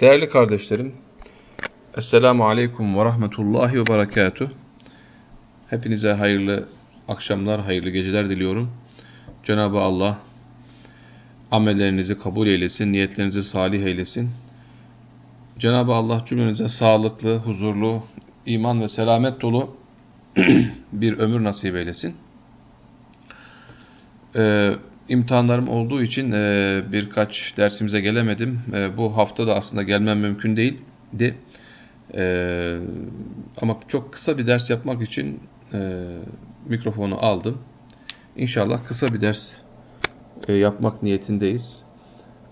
Değerli kardeşlerim, Esselamu Aleyküm ve Rahmetullahi ve Berekatuh. Hepinize hayırlı akşamlar, hayırlı geceler diliyorum. Cenab-ı Allah amellerinizi kabul eylesin, niyetlerinizi salih eylesin. Cenab-ı Allah cümlenize sağlıklı, huzurlu, iman ve selamet dolu bir ömür nasip eylesin. Ee, imtihanlarım olduğu için e, birkaç dersimize gelemedim. E, bu hafta da aslında gelmem mümkün değildi. E, ama çok kısa bir ders yapmak için e, mikrofonu aldım. İnşallah kısa bir ders e, yapmak niyetindeyiz.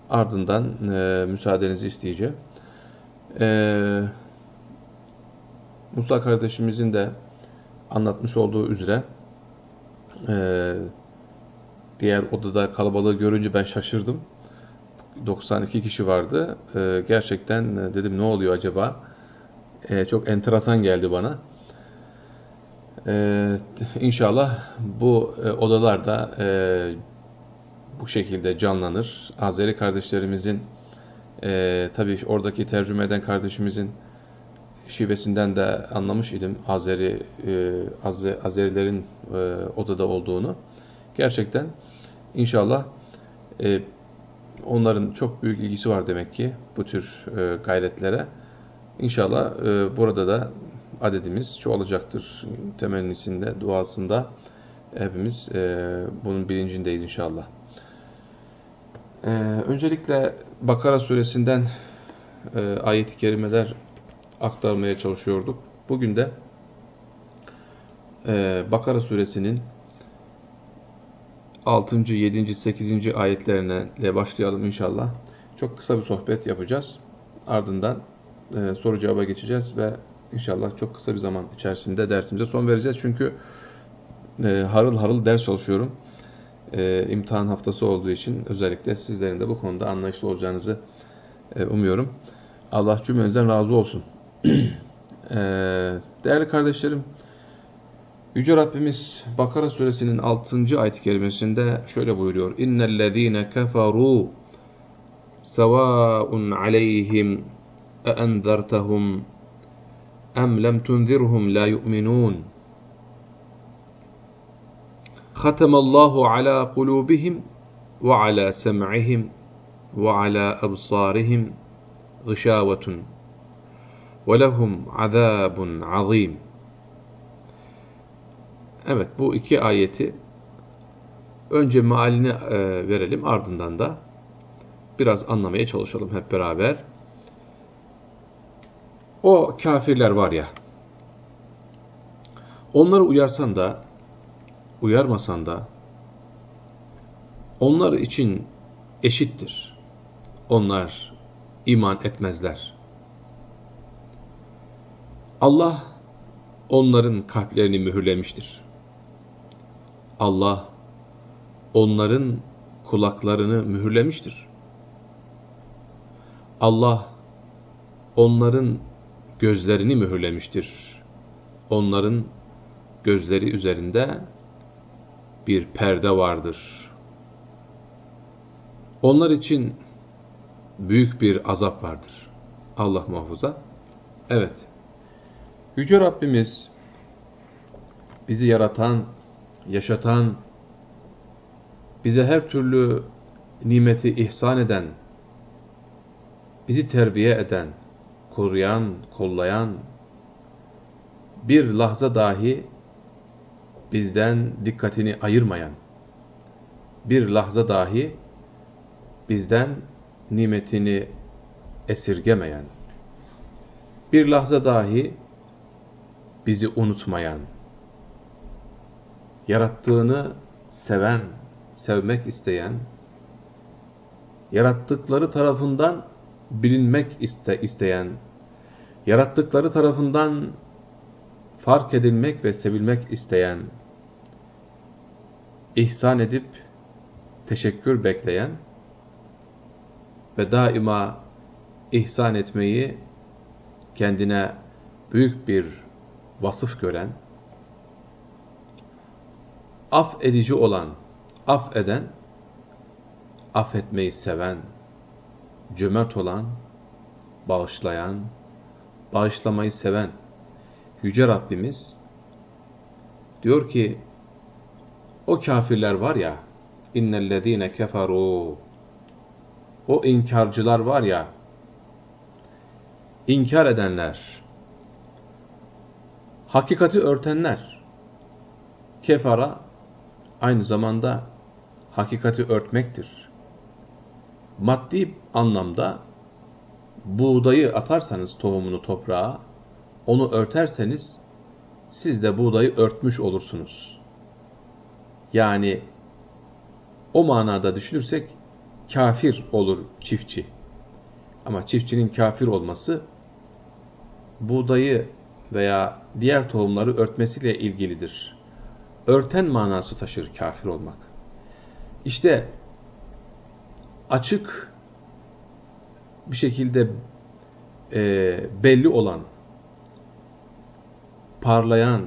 Ardından e, müsaadenizi isteyeceğim. E, Musa kardeşimizin de anlatmış olduğu üzere e, diğer odada kalabalığı görünce ben şaşırdım. 92 kişi vardı. E, gerçekten e, dedim ne oluyor acaba? E, çok enteresan geldi bana. E, inşallah bu e, odalar da e, bu şekilde canlanır. Azeri kardeşlerimizin e, tabii oradaki tercüme eden kardeşimizin şivesinden de anlamış idim Azeri Azerilerin e, odada olduğunu. Gerçekten inşallah e, onların çok büyük ilgisi var demek ki bu tür e, gayretlere. İnşallah e, burada da adedimiz çoğalacaktır. Temennisinde, duasında hepimiz e, bunun bilincindeyiz inşallah. E, öncelikle Bakara suresinden e, ayet-i kerimeler aktarmaya çalışıyorduk. Bugün de e, Bakara suresinin 6. 7. 8. ayetlerine başlayalım inşallah. Çok kısa bir sohbet yapacağız. Ardından e, soru cevaba geçeceğiz ve inşallah çok kısa bir zaman içerisinde dersimize son vereceğiz. Çünkü e, harıl harıl ders çalışıyorum. E, imtihan haftası olduğu için özellikle sizlerin de bu konuda anlayışlı olacağınızı e, umuyorum. Allah cümlenizden razı olsun. e, değerli kardeşlerim, Yüce Rabbimiz Bakara suresinin 6. ayet-i kerimesinde şöyle buyuruyor. İnnellezîne keferû sevâun aleyhim e enzertehum em lem tunzirhum la yu'minun. Allahu ala kulubihim ve ala sem'ihim ve ala absarihim gışâvetun ve lehum azâbun azîm. Evet bu iki ayeti önce mealini e, verelim ardından da biraz anlamaya çalışalım hep beraber. O kafirler var ya onları uyarsan da uyarmasan da onlar için eşittir. Onlar iman etmezler. Allah onların kalplerini mühürlemiştir. Allah onların kulaklarını mühürlemiştir. Allah onların gözlerini mühürlemiştir. Onların gözleri üzerinde bir perde vardır. Onlar için büyük bir azap vardır. Allah muhafaza. Evet. Yüce Rabbimiz bizi yaratan yaşatan, bize her türlü nimeti ihsan eden, bizi terbiye eden, koruyan, kollayan, bir lahza dahi bizden dikkatini ayırmayan, bir lahza dahi bizden nimetini esirgemeyen, bir lahza dahi bizi unutmayan, yarattığını seven, sevmek isteyen, yarattıkları tarafından bilinmek iste, isteyen, yarattıkları tarafından fark edilmek ve sevilmek isteyen, ihsan edip teşekkür bekleyen ve daima ihsan etmeyi kendine büyük bir vasıf gören, af edici olan, af eden, affetmeyi seven, cömert olan, bağışlayan, bağışlamayı seven Yüce Rabbimiz diyor ki o kafirler var ya innellezine keferu o inkarcılar var ya inkar edenler hakikati örtenler kefara aynı zamanda hakikati örtmektir. Maddi anlamda buğdayı atarsanız tohumunu toprağa, onu örterseniz siz de buğdayı örtmüş olursunuz. Yani o manada düşünürsek kafir olur çiftçi. Ama çiftçinin kafir olması buğdayı veya diğer tohumları örtmesiyle ilgilidir. Örten manası taşır kafir olmak. İşte açık bir şekilde e, belli olan, parlayan,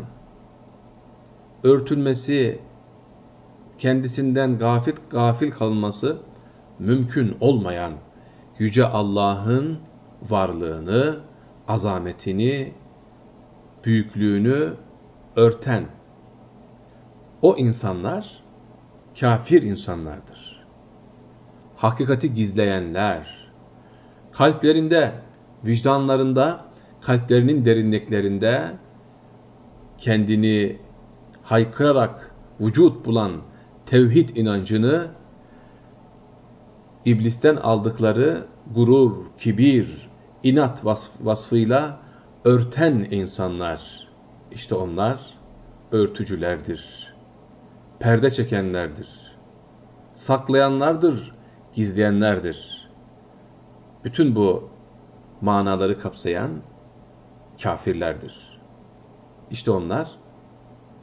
örtülmesi, kendisinden gafil, gafil kalması mümkün olmayan Yüce Allah'ın varlığını, azametini, büyüklüğünü örten o insanlar kafir insanlardır. Hakikati gizleyenler, kalplerinde, vicdanlarında, kalplerinin derinliklerinde kendini haykırarak vücut bulan tevhid inancını iblisten aldıkları gurur, kibir, inat vasf vasfıyla örten insanlar. İşte onlar örtücülerdir. Perde çekenlerdir. Saklayanlardır, gizleyenlerdir. Bütün bu manaları kapsayan kafirlerdir. İşte onlar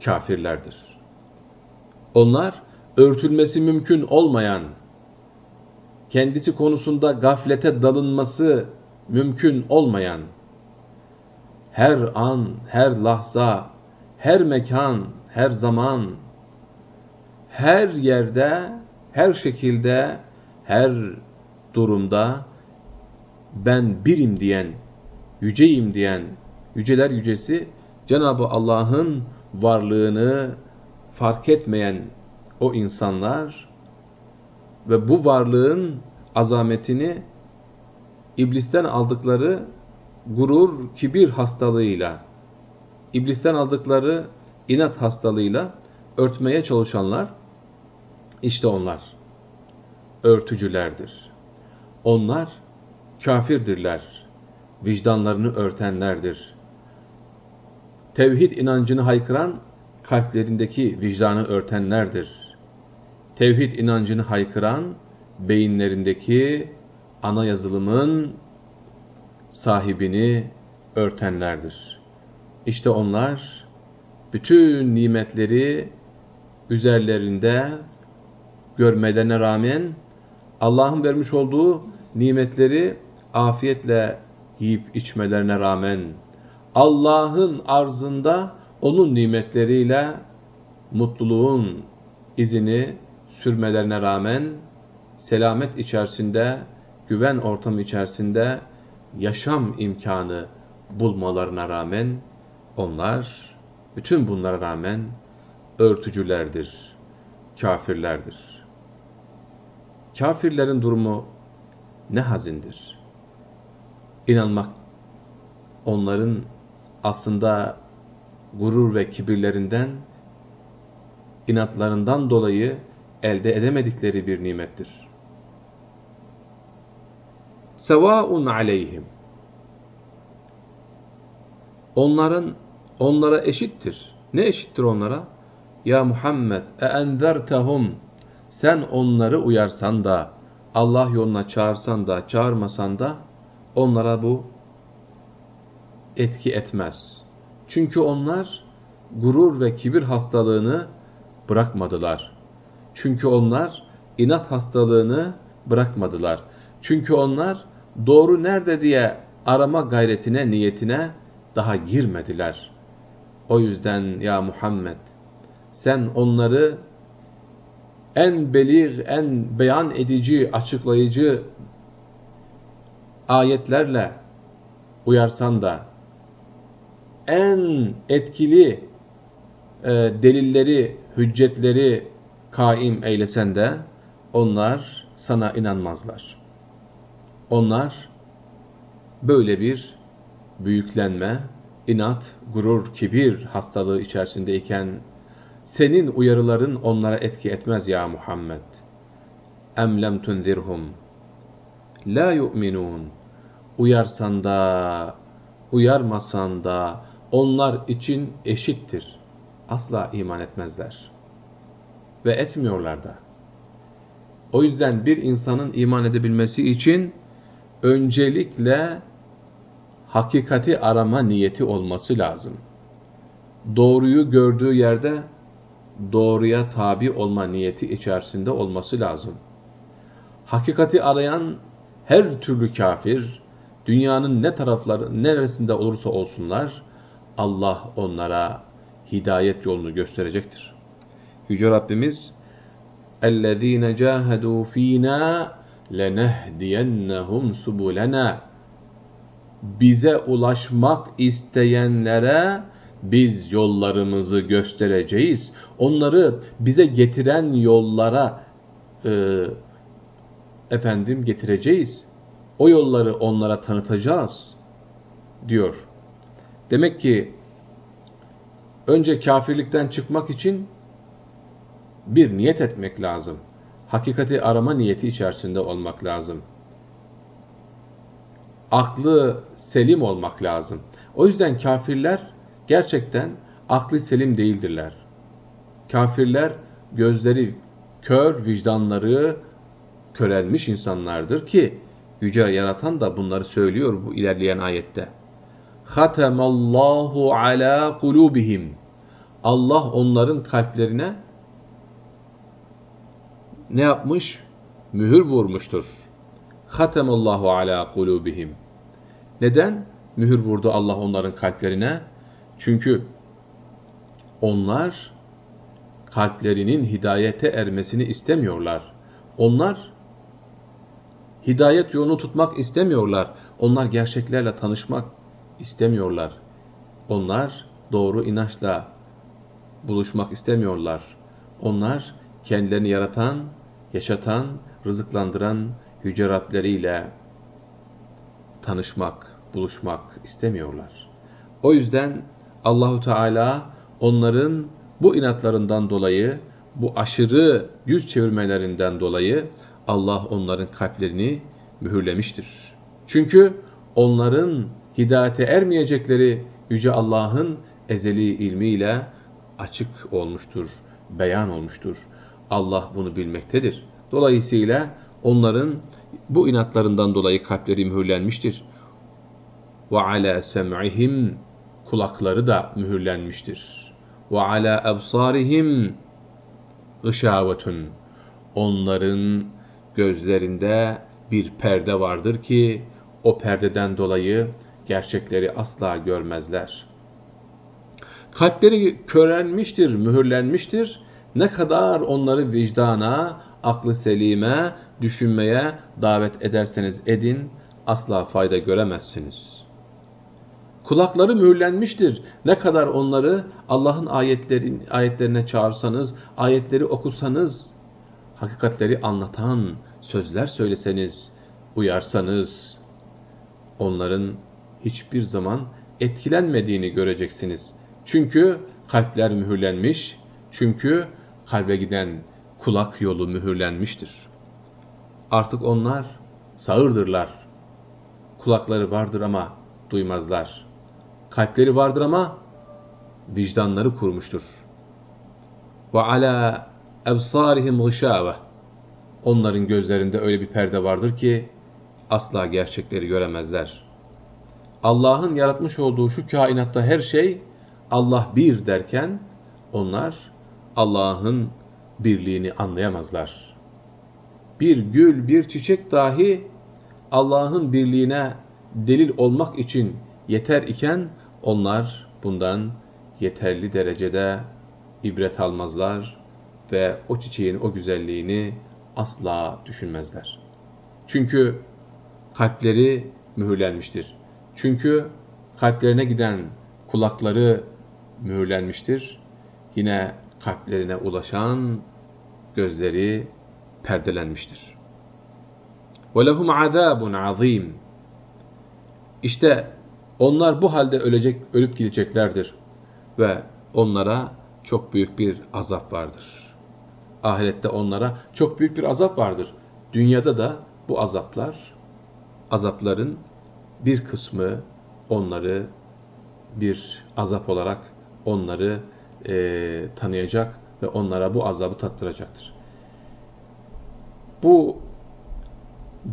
kafirlerdir. Onlar örtülmesi mümkün olmayan, kendisi konusunda gaflete dalınması mümkün olmayan, her an, her lahza, her mekan, her zaman, her yerde, her şekilde, her durumda ben birim diyen, yüceyim diyen, yüceler yücesi Cenab-ı Allah'ın varlığını fark etmeyen o insanlar ve bu varlığın azametini iblisten aldıkları gurur, kibir hastalığıyla, iblisten aldıkları inat hastalığıyla örtmeye çalışanlar, işte onlar örtücülerdir. Onlar kafirdirler, vicdanlarını örtenlerdir. Tevhid inancını haykıran, kalplerindeki vicdanı örtenlerdir. Tevhid inancını haykıran, beyinlerindeki ana yazılımın sahibini örtenlerdir. İşte onlar bütün nimetleri üzerlerinde görmelerine rağmen Allah'ın vermiş olduğu nimetleri afiyetle yiyip içmelerine rağmen Allah'ın arzında onun nimetleriyle mutluluğun izini sürmelerine rağmen selamet içerisinde, güven ortamı içerisinde yaşam imkanı bulmalarına rağmen onlar bütün bunlara rağmen örtücülerdir, kafirlerdir. Kafirlerin durumu ne hazindir. İnanmak onların aslında gurur ve kibirlerinden, inatlarından dolayı elde edemedikleri bir nimettir. Sevaun aleyhim. Onların onlara eşittir. Ne eşittir onlara? Ya Muhammed e enzertehum sen onları uyarsan da Allah yoluna çağırsan da çağırmasan da onlara bu etki etmez. Çünkü onlar gurur ve kibir hastalığını bırakmadılar. Çünkü onlar inat hastalığını bırakmadılar. Çünkü onlar doğru nerede diye arama gayretine, niyetine daha girmediler. O yüzden ya Muhammed sen onları en belir, en beyan edici, açıklayıcı ayetlerle uyarsan da en etkili e, delilleri, hüccetleri kaim eylesen de onlar sana inanmazlar. Onlar böyle bir büyüklenme, inat, gurur, kibir hastalığı içerisindeyken senin uyarıların onlara etki etmez ya Muhammed. Em lem tunzirhum la yu'minun. Uyarsan da, uyarmasan da onlar için eşittir. Asla iman etmezler. Ve etmiyorlar da. O yüzden bir insanın iman edebilmesi için öncelikle hakikati arama niyeti olması lazım. Doğruyu gördüğü yerde doğruya tabi olma niyeti içerisinde olması lazım. Hakikati arayan her türlü kafir, dünyanın ne tarafları, neresinde olursa olsunlar, Allah onlara hidayet yolunu gösterecektir. Yüce Rabbimiz, اَلَّذ۪ينَ جَاهَدُوا ف۪ينَا لَنَهْدِيَنَّهُمْ سُبُلَنَا Bize ulaşmak isteyenlere biz yollarımızı göstereceğiz. Onları bize getiren yollara e, efendim getireceğiz. O yolları onlara tanıtacağız diyor. Demek ki önce kafirlikten çıkmak için bir niyet etmek lazım. Hakikati arama niyeti içerisinde olmak lazım. Aklı selim olmak lazım. O yüzden kafirler gerçekten aklı selim değildirler. Kafirler gözleri kör, vicdanları körelmiş insanlardır ki Yüce Yaratan da bunları söylüyor bu ilerleyen ayette. Hatemallahu ala kulubihim. Allah onların kalplerine ne yapmış? Mühür vurmuştur. Hatemallahu ala kulubihim. Neden? Mühür vurdu Allah onların kalplerine. Çünkü onlar kalplerinin hidayete ermesini istemiyorlar. Onlar hidayet yolunu tutmak istemiyorlar. Onlar gerçeklerle tanışmak istemiyorlar. Onlar doğru inançla buluşmak istemiyorlar. Onlar kendilerini yaratan, yaşatan, rızıklandıran yüce Rableriyle tanışmak, buluşmak istemiyorlar. O yüzden Allahu Teala onların bu inatlarından dolayı, bu aşırı yüz çevirmelerinden dolayı Allah onların kalplerini mühürlemiştir. Çünkü onların hidayete ermeyecekleri Yüce Allah'ın ezeli ilmiyle açık olmuştur, beyan olmuştur. Allah bunu bilmektedir. Dolayısıyla onların bu inatlarından dolayı kalpleri mühürlenmiştir. Ve ala sem'ihim kulakları da mühürlenmiştir. Ve ala absarihim gışavetun. Onların gözlerinde bir perde vardır ki o perdeden dolayı gerçekleri asla görmezler. Kalpleri körelmiştir, mühürlenmiştir. Ne kadar onları vicdana, aklı selime, düşünmeye davet ederseniz edin, asla fayda göremezsiniz. Kulakları mühürlenmiştir. Ne kadar onları Allah'ın ayetlerin, ayetlerine çağırsanız, ayetleri okusanız, hakikatleri anlatan sözler söyleseniz, uyarsanız, onların hiçbir zaman etkilenmediğini göreceksiniz. Çünkü kalpler mühürlenmiş, çünkü kalbe giden kulak yolu mühürlenmiştir. Artık onlar sağırdırlar. Kulakları vardır ama duymazlar. Kalpleri vardır ama vicdanları kurmuştur. Ve ala ebsarihim gışâve. Onların gözlerinde öyle bir perde vardır ki asla gerçekleri göremezler. Allah'ın yaratmış olduğu şu kainatta her şey Allah bir derken onlar Allah'ın birliğini anlayamazlar. Bir gül, bir çiçek dahi Allah'ın birliğine delil olmak için yeter iken onlar bundan yeterli derecede ibret almazlar ve o çiçeğin o güzelliğini asla düşünmezler. Çünkü kalpleri mühürlenmiştir. Çünkü kalplerine giden kulakları mühürlenmiştir. Yine kalplerine ulaşan gözleri perdelenmiştir. وَلَهُمْ عَذَابٌ عَظِيمٌ İşte onlar bu halde ölecek, ölüp gideceklerdir. Ve onlara çok büyük bir azap vardır. Ahirette onlara çok büyük bir azap vardır. Dünyada da bu azaplar, azapların bir kısmı onları bir azap olarak onları e, tanıyacak ve onlara bu azabı tattıracaktır. Bu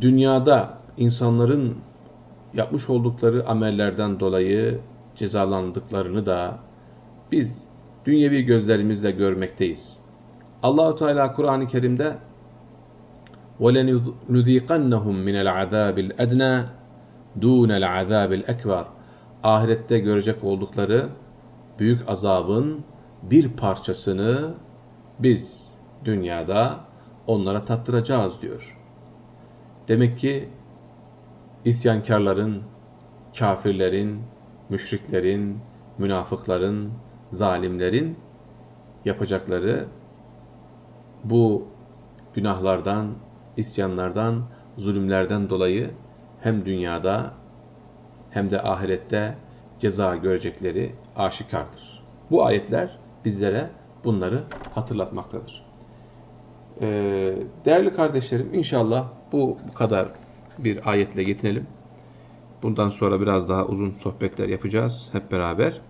dünyada insanların yapmış oldukları amellerden dolayı cezalandıklarını da biz dünyevi gözlerimizle görmekteyiz. Allahu Teala Kur'an-ı Kerim'de وَلَنُذِيقَنَّهُمْ مِنَ الْعَذَابِ الْأَدْنَى دُونَ الْعَذَابِ الْأَكْبَرِ Ahirette görecek oldukları büyük azabın bir parçasını biz dünyada onlara tattıracağız diyor. Demek ki isyankarların, kafirlerin, müşriklerin, münafıkların, zalimlerin yapacakları bu günahlardan, isyanlardan, zulümlerden dolayı hem dünyada hem de ahirette ceza görecekleri aşikardır. Bu ayetler bizlere bunları hatırlatmaktadır. Ee, değerli kardeşlerim inşallah bu, bu kadar bir ayetle yetinelim. Bundan sonra biraz daha uzun sohbetler yapacağız hep beraber.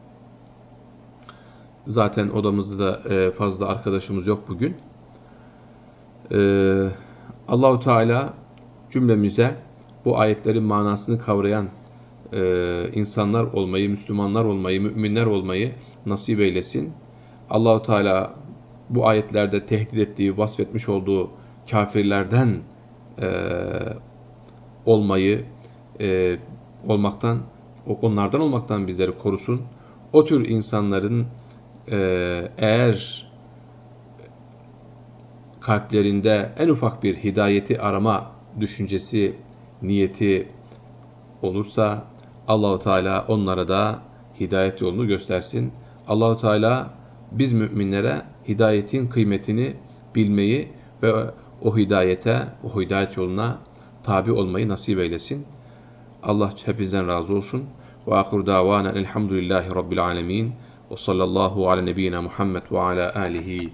Zaten odamızda da e, fazla arkadaşımız yok bugün. Ee, Allahu Teala cümlemize bu ayetlerin manasını kavrayan e, insanlar olmayı, Müslümanlar olmayı, müminler olmayı nasip eylesin. Allahu Teala bu ayetlerde tehdit ettiği, vasfetmiş olduğu kafirlerden e, olmayı, e, olmaktan, onlardan olmaktan bizleri korusun. O tür insanların e, eğer kalplerinde en ufak bir hidayeti arama düşüncesi, niyeti olursa Allahu Teala onlara da hidayet yolunu göstersin. Allahu Teala biz müminlere hidayetin kıymetini bilmeyi ve o hidayete, o hidayet yoluna tabi olmayı nasip eylesin. Allah hepinizden razı olsun. Ve ahir davana elhamdülillahi rabbil alemin. Ve sallallahu ala nebiyyina Muhammed ve ala alihi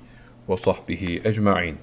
ve sahbihi ecma'in.